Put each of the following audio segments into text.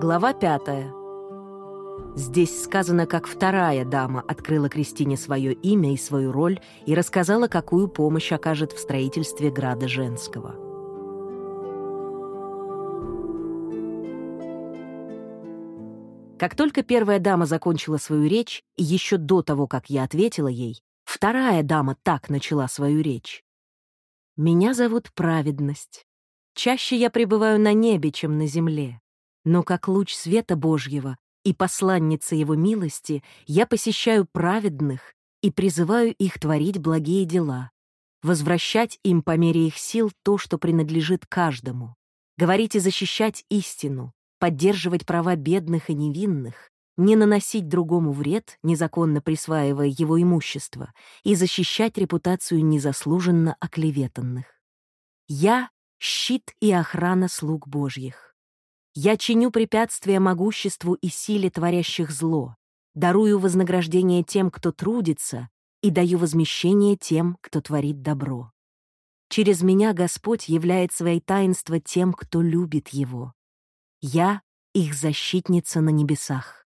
Глава пятая. Здесь сказано, как вторая дама открыла Кристине свое имя и свою роль и рассказала, какую помощь окажет в строительстве града женского. Как только первая дама закончила свою речь, и еще до того, как я ответила ей, вторая дама так начала свою речь. «Меня зовут Праведность. Чаще я пребываю на небе, чем на земле. Но как луч света Божьего и посланница Его милости я посещаю праведных и призываю их творить благие дела, возвращать им по мере их сил то, что принадлежит каждому, говорить и защищать истину, поддерживать права бедных и невинных, не наносить другому вред, незаконно присваивая его имущество, и защищать репутацию незаслуженно оклеветанных. Я — щит и охрана слуг Божьих. Я чиню препятствия могуществу и силе творящих зло, дарую вознаграждение тем, кто трудится, и даю возмещение тем, кто творит добро. Через меня Господь являет свои таинства тем, кто любит Его. Я — их защитница на небесах.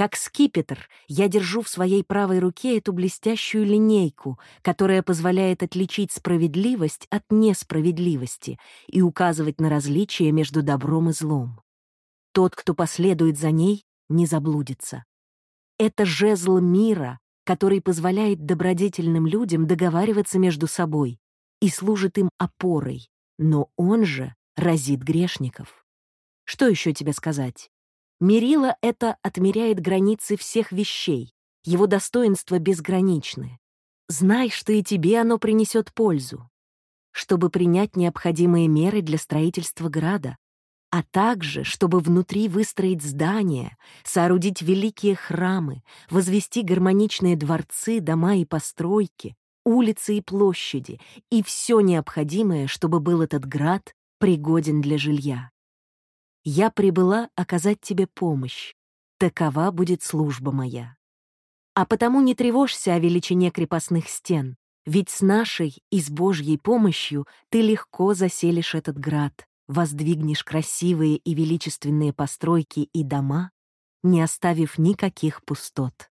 Как скипетр, я держу в своей правой руке эту блестящую линейку, которая позволяет отличить справедливость от несправедливости и указывать на различия между добром и злом. Тот, кто последует за ней, не заблудится. Это жезл мира, который позволяет добродетельным людям договариваться между собой и служит им опорой, но он же разит грешников. Что еще тебе сказать? Мерила это отмеряет границы всех вещей, его достоинства безграничны. Знай, что и тебе оно принесет пользу, чтобы принять необходимые меры для строительства града, а также, чтобы внутри выстроить здания, соорудить великие храмы, возвести гармоничные дворцы, дома и постройки, улицы и площади, и все необходимое, чтобы был этот град пригоден для жилья. Я прибыла оказать тебе помощь. Такова будет служба моя. А потому не тревожься о величине крепостных стен, ведь с нашей и с Божьей помощью ты легко заселишь этот град, воздвигнешь красивые и величественные постройки и дома, не оставив никаких пустот.